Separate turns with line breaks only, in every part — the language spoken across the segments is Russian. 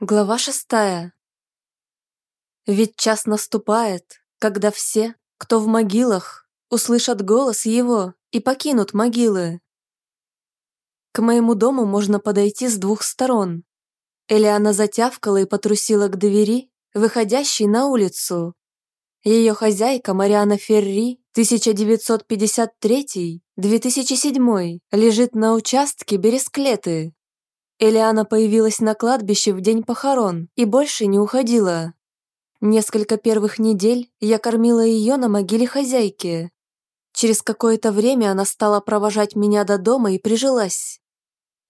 Глава шестая. Ведь час наступает, когда все, кто в могилах, услышат голос его и покинут могилы. К моему дому можно подойти с двух сторон. Элиана затявкала и потрусила к двери, выходящей на улицу. Ее хозяйка Мариана Ферри, 1953-2007, лежит на участке Бересклеты, Элиана появилась на кладбище в день похорон и больше не уходила. Несколько первых недель я кормила ее на могиле хозяйки. Через какое-то время она стала провожать меня до дома и прижилась.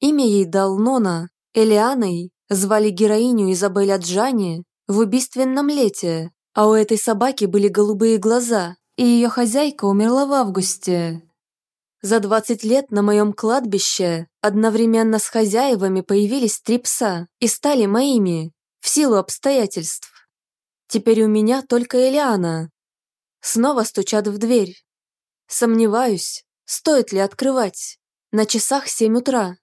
Имя ей дал Нона, Элианой звали героиню Изабель Аджани в убийственном лете, а у этой собаки были голубые глаза, и ее хозяйка умерла в августе. За 20 лет на моем кладбище одновременно с хозяевами появились три пса и стали моими, в силу обстоятельств. Теперь у меня только Элиана. Снова стучат в дверь. Сомневаюсь, стоит ли открывать. На часах 7 утра.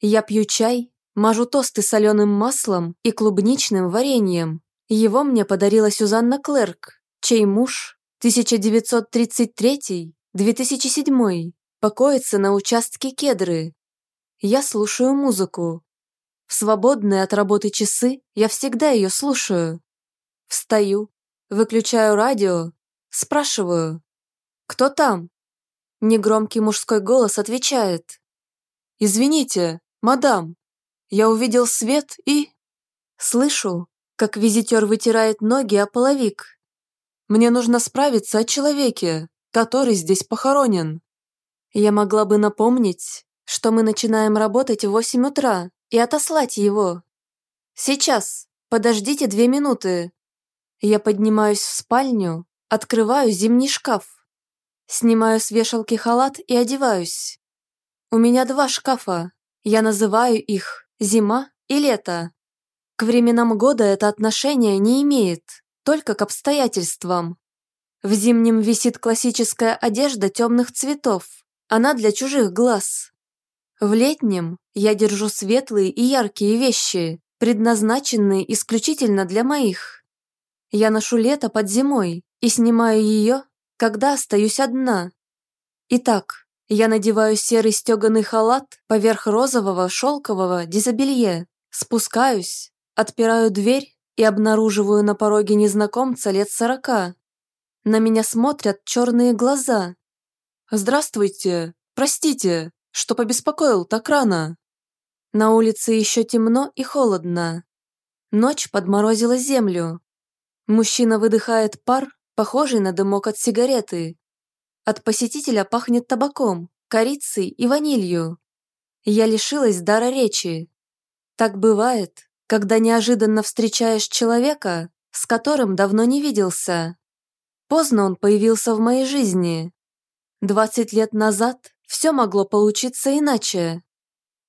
Я пью чай, мажу тосты соленым маслом и клубничным вареньем. Его мне подарила Сюзанна Клерк, чей муж 1933-2007 покоится на участке кедры. Я слушаю музыку. В свободные от работы часы я всегда ее слушаю. Встаю, выключаю радио, спрашиваю «Кто там?» Негромкий мужской голос отвечает «Извините, мадам, я увидел свет и...» Слышу, как визитер вытирает ноги о половик. «Мне нужно справиться о человеке, который здесь похоронен». Я могла бы напомнить, что мы начинаем работать в 8 утра и отослать его. Сейчас, подождите две минуты. Я поднимаюсь в спальню, открываю зимний шкаф. Снимаю с вешалки халат и одеваюсь. У меня два шкафа. Я называю их «зима» и «лето». К временам года это отношение не имеет, только к обстоятельствам. В зимнем висит классическая одежда темных цветов, она для чужих глаз. В летнем я держу светлые и яркие вещи, предназначенные исключительно для моих. Я ношу лето под зимой и снимаю ее, когда остаюсь одна. Итак, я надеваю серый стеганый халат поверх розового шелкового дизобелье, спускаюсь, отпираю дверь и обнаруживаю на пороге незнакомца лет сорока. На меня смотрят черные глаза, «Здравствуйте! Простите, что побеспокоил так рано!» На улице еще темно и холодно. Ночь подморозила землю. Мужчина выдыхает пар, похожий на дымок от сигареты. От посетителя пахнет табаком, корицей и ванилью. Я лишилась дара речи. Так бывает, когда неожиданно встречаешь человека, с которым давно не виделся. Поздно он появился в моей жизни, Двадцать лет назад все могло получиться иначе.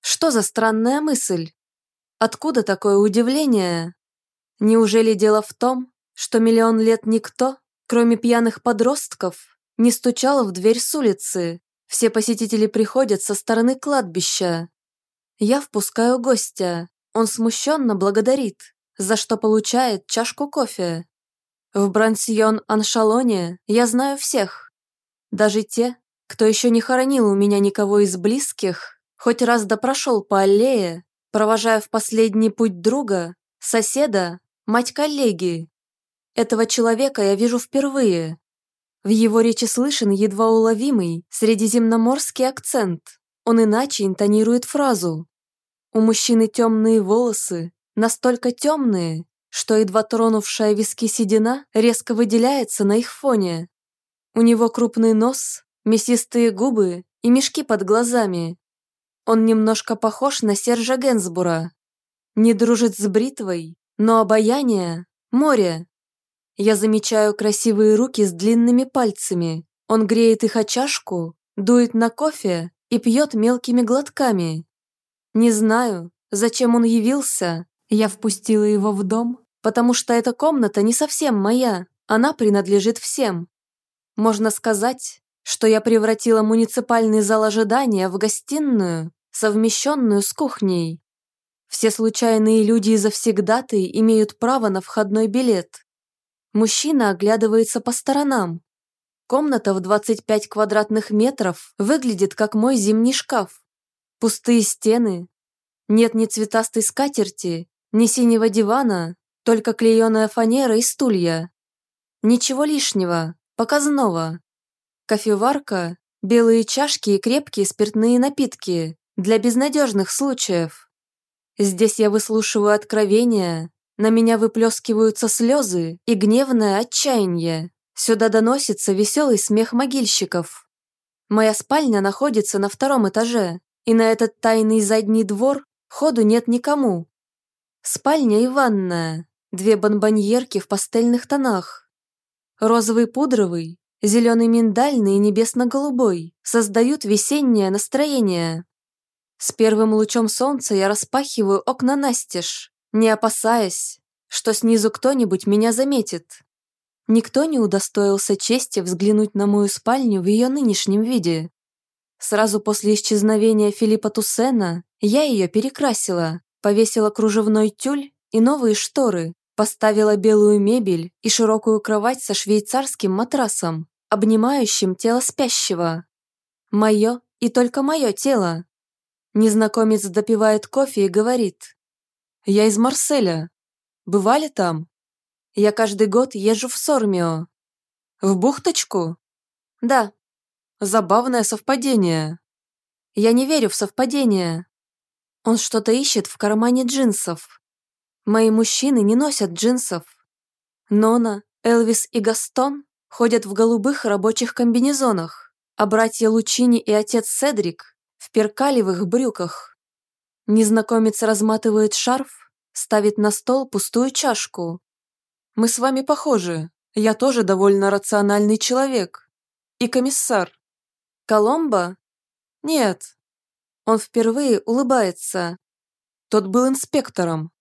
Что за странная мысль? Откуда такое удивление? Неужели дело в том, что миллион лет никто, кроме пьяных подростков, не стучал в дверь с улицы? Все посетители приходят со стороны кладбища. Я впускаю гостя. Он смущенно благодарит, за что получает чашку кофе. В Брансьон-Аншалоне я знаю всех. Даже те, кто еще не хоронил у меня никого из близких, хоть раз да прошел по аллее, провожая в последний путь друга, соседа, мать коллеги. Этого человека я вижу впервые. В его речи слышен едва уловимый средиземноморский акцент. Он иначе интонирует фразу. У мужчины темные волосы, настолько темные, что едва тронувшая виски седина резко выделяется на их фоне. У него крупный нос, мясистые губы и мешки под глазами. Он немножко похож на Сержа Генсбура. Не дружит с бритвой, но обаяние – море. Я замечаю красивые руки с длинными пальцами. Он греет их о чашку, дует на кофе и пьет мелкими глотками. Не знаю, зачем он явился. Я впустила его в дом, потому что эта комната не совсем моя. Она принадлежит всем. Можно сказать, что я превратила муниципальный зал ожидания в гостиную, совмещенную с кухней. Все случайные люди и завсегдатые имеют право на входной билет. Мужчина оглядывается по сторонам. Комната в 25 квадратных метров выглядит как мой зимний шкаф. Пустые стены. Нет ни цветастой скатерти, ни синего дивана, только клееная фанера и стулья. Ничего лишнего, показного. Кофеварка, белые чашки и крепкие спиртные напитки для безнадежных случаев. Здесь я выслушиваю откровения, на меня выплескиваются слезы и гневное отчаяние. Сюда доносится веселый смех могильщиков. Моя спальня находится на втором этаже, и на этот тайный задний двор ходу нет никому. Спальня и ванная, две бонбоньерки в пастельных тонах. Розовый пудровый, зеленый миндальный и небесно-голубой создают весеннее настроение. С первым лучом солнца я распахиваю окна настежь, не опасаясь, что снизу кто-нибудь меня заметит. Никто не удостоился чести взглянуть на мою спальню в ее нынешнем виде. Сразу после исчезновения Филиппа Туссена я ее перекрасила, повесила кружевной тюль и новые шторы, поставила белую мебель и широкую кровать со швейцарским матрасом, обнимающим тело спящего. Мое и только мое тело. Незнакомец допивает кофе и говорит. Я из Марселя. Бывали там? Я каждый год езжу в Сормио. В бухточку? Да. Забавное совпадение. Я не верю в совпадения. Он что-то ищет в кармане джинсов. Мои мужчины не носят джинсов. Нона, Элвис и Гастон ходят в голубых рабочих комбинезонах, а братья Лучини и отец Седрик в перкалевых брюках. Незнакомец разматывает шарф, ставит на стол пустую чашку. «Мы с вами похожи. Я тоже довольно рациональный человек. И комиссар». «Коломбо?» «Нет». Он впервые улыбается. Тот был инспектором.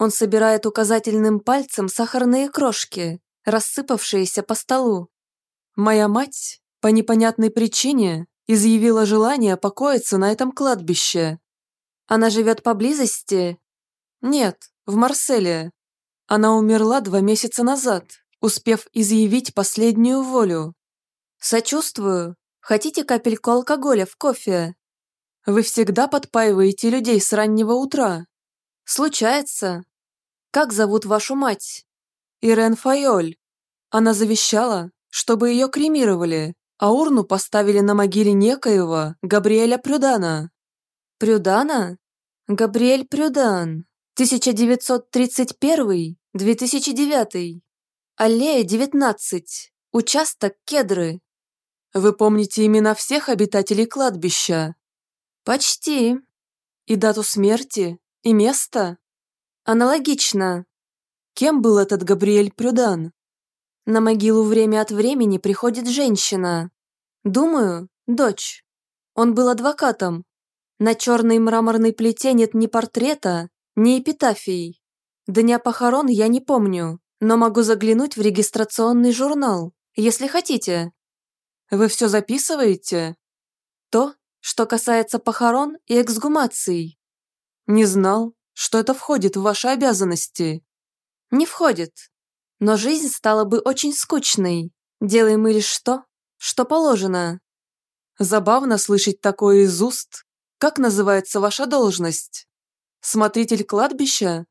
Он собирает указательным пальцем сахарные крошки, рассыпавшиеся по столу. Моя мать, по непонятной причине, изъявила желание покоиться на этом кладбище. Она живет поблизости? Нет, в Марселе. Она умерла два месяца назад, успев изъявить последнюю волю. Сочувствую. Хотите капельку алкоголя в кофе? Вы всегда подпаиваете людей с раннего утра. Случается. Как зовут вашу мать? Ирен Файоль. Она завещала, чтобы ее кремировали, а урну поставили на могиле некоего Габриэля Прюдана. Прюдана? Габриэль Прюдан. 1931-2009. Аллея 19. Участок Кедры. Вы помните имена всех обитателей кладбища? Почти. И дату смерти? И место? Аналогично. Кем был этот Габриэль Прюдан? На могилу время от времени приходит женщина. Думаю, дочь. Он был адвокатом, на черной мраморной плите нет ни портрета, ни эпитафий. Дня похорон я не помню, но могу заглянуть в регистрационный журнал, если хотите. Вы все записываете? То, что касается похорон и эксгумаций. Не знал, что это входит в ваши обязанности. Не входит. Но жизнь стала бы очень скучной. Делаем мы лишь то, что положено. Забавно слышать такое из уст как называется ваша должность? Смотритель кладбища?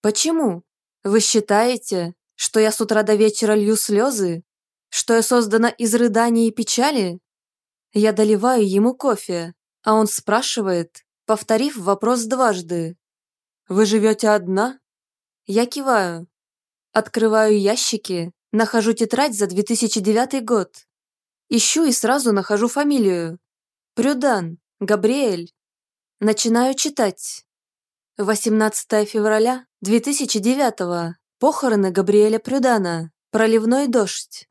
Почему? Вы считаете, что я с утра до вечера лью слезы? Что я создана из рыданий и печали? Я доливаю ему кофе, а он спрашивает, повторив вопрос дважды. «Вы живете одна?» Я киваю. Открываю ящики, нахожу тетрадь за 2009 год. Ищу и сразу нахожу фамилию. Прюдан. Габриэль. Начинаю читать. 18 февраля 2009 Похороны Габриэля Прюдана. Проливной дождь.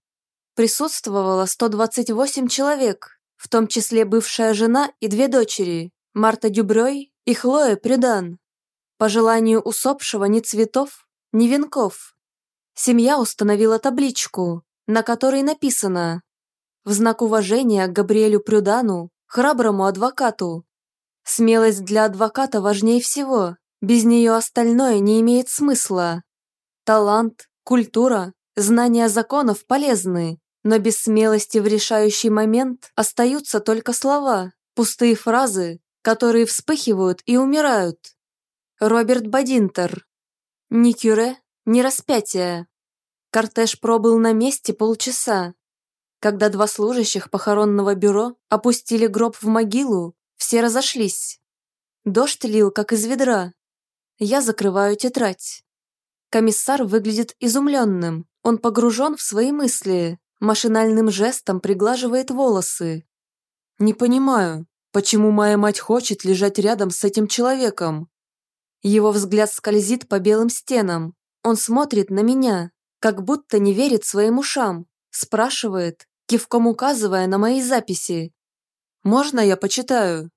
Присутствовало 128 человек, в том числе бывшая жена и две дочери, Марта Дюбрёй и Хлоя Прюдан. По желанию усопшего ни цветов, ни венков. Семья установила табличку, на которой написано «В знак уважения Габриэлю Прюдану храброму адвокату. Смелость для адвоката важнее всего, Без нее остальное не имеет смысла. Талант, культура, знания законов полезны, но без смелости в решающий момент остаются только слова, пустые фразы, которые вспыхивают и умирают. Роберт Бадинтер. Ни кюре, ни распятие. Кортеж пробыл на месте полчаса. Когда два служащих похоронного бюро опустили гроб в могилу, все разошлись. Дождь лил, как из ведра. Я закрываю тетрадь. Комиссар выглядит изумленным. Он погружен в свои мысли, машинальным жестом приглаживает волосы. «Не понимаю, почему моя мать хочет лежать рядом с этим человеком?» Его взгляд скользит по белым стенам. Он смотрит на меня, как будто не верит своим ушам, спрашивает, кивком указывая на мои записи. «Можно я почитаю?»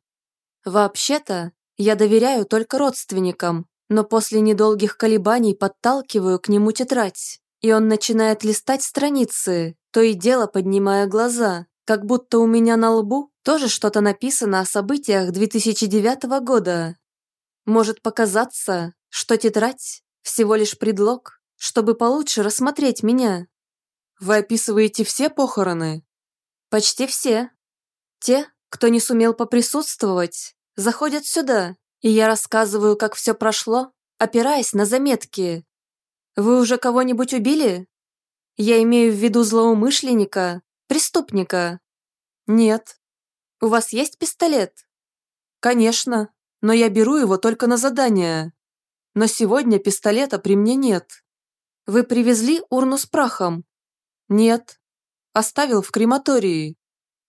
Вообще-то, я доверяю только родственникам, но после недолгих колебаний подталкиваю к нему тетрадь, и он начинает листать страницы, то и дело поднимая глаза, как будто у меня на лбу тоже что-то написано о событиях 2009 года. Может показаться, что тетрадь – всего лишь предлог, чтобы получше рассмотреть меня. Вы описываете все похороны? Почти все. Те, кто не сумел поприсутствовать, заходят сюда, и я рассказываю, как все прошло, опираясь на заметки. Вы уже кого-нибудь убили? Я имею в виду злоумышленника, преступника. Нет. У вас есть пистолет? Конечно, но я беру его только на задание. Но сегодня пистолета при мне нет. Вы привезли урну с прахом? Нет. Оставил в крематории.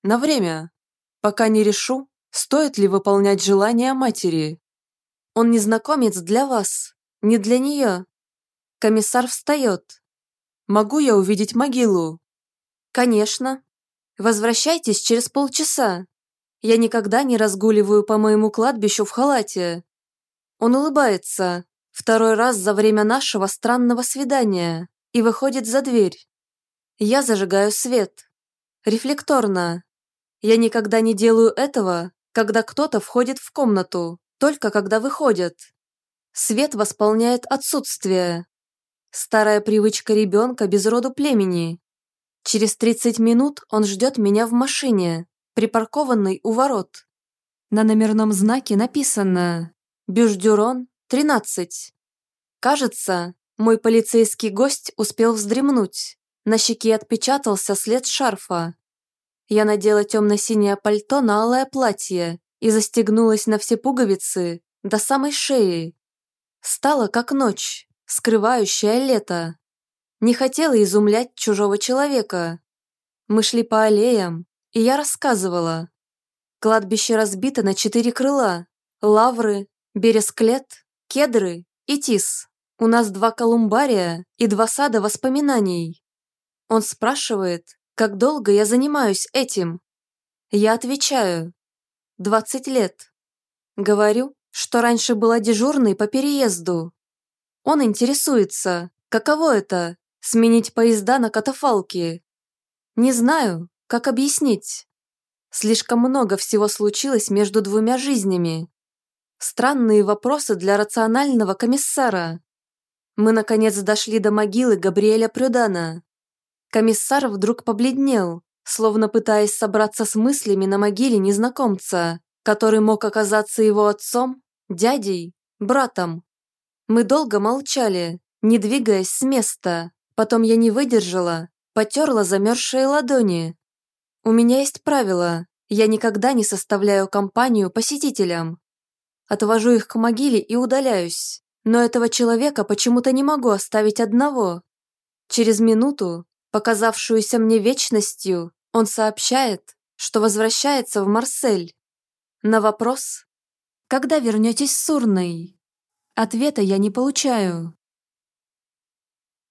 На время. Пока не решу, стоит ли выполнять желания матери. Он незнакомец для вас, не для нее. Комиссар встает. Могу я увидеть могилу? Конечно. Возвращайтесь через полчаса. Я никогда не разгуливаю по моему кладбищу в халате. Он улыбается, второй раз за время нашего странного свидания, и выходит за дверь. Я зажигаю свет. Рефлекторно. Я никогда не делаю этого, когда кто-то входит в комнату, только когда выходят. Свет восполняет отсутствие. Старая привычка ребенка без роду племени. Через 30 минут он ждет меня в машине, припаркованной у ворот. На номерном знаке написано «Бюждюрон, 13». Кажется, мой полицейский гость успел вздремнуть. На щеке отпечатался след шарфа. Я надела темно-синее пальто на алое платье и застегнулась на все пуговицы до самой шеи. Стало как ночь, скрывающая лето. Не хотела изумлять чужого человека. Мы шли по аллеям, и я рассказывала. Кладбище разбито на четыре крыла. Лавры, бересклет, кедры и тис. У нас два колумбария и два сада воспоминаний. Он спрашивает, как долго я занимаюсь этим. Я отвечаю. 20 лет. Говорю, что раньше была дежурной по переезду. Он интересуется, каково это – сменить поезда на катафалки. Не знаю, как объяснить. Слишком много всего случилось между двумя жизнями. Странные вопросы для рационального комиссара. Мы наконец дошли до могилы Габриэля Прюдана. Комиссар вдруг побледнел, словно пытаясь собраться с мыслями на могиле незнакомца, который мог оказаться его отцом, дядей, братом. Мы долго молчали, не двигаясь с места. Потом я не выдержала, потерла замерзшие ладони. У меня есть правило, я никогда не составляю компанию посетителям. Отвожу их к могиле и удаляюсь, но этого человека почему-то не могу оставить одного. Через минуту показавшуюся мне вечностью, он сообщает, что возвращается в Марсель. На вопрос «Когда вернетесь с Сурной?» Ответа я не получаю.